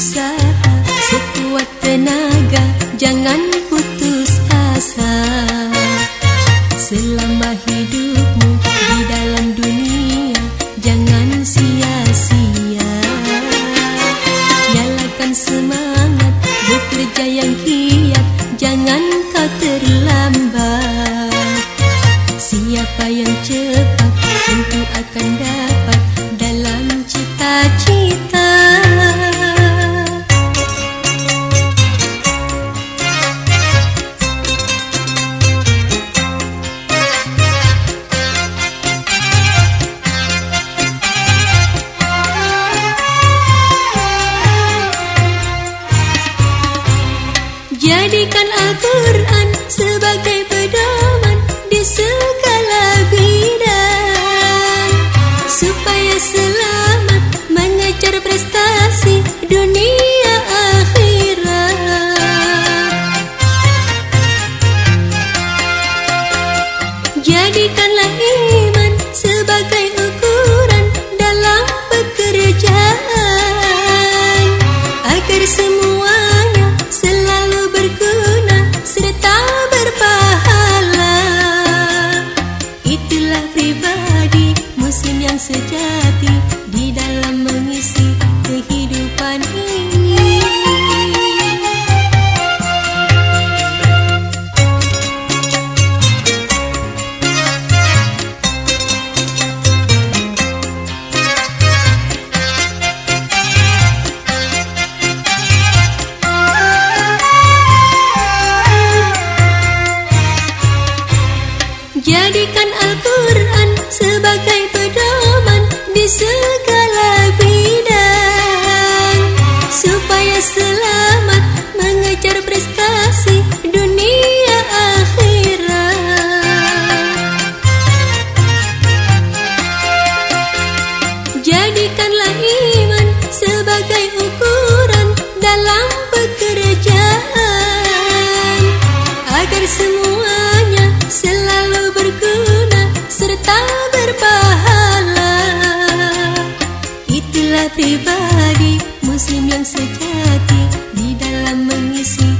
usaha sekuat tenaga jangan putus asa. Selama hidupmu di dalam dunia jangan sia-sia. Nyalakan semangat bekerja yang kiat jangan Jadikan Al-Quran sebagai pedoman di segala bidang. Supaya selamat mengejar prestasi dunia akhirat. Jadikanlah sejati di dalam mengisi kehidupan ini. Jadikan Al-Quran sebagai pedoman di segala bidang Supaya selamat mengejar prestasi dunia akhirat. Jadikanlah iman sebagai ukuran dalam pekerjaan Agar semuanya pribadi Muslim yang sejati Di dalam mengisi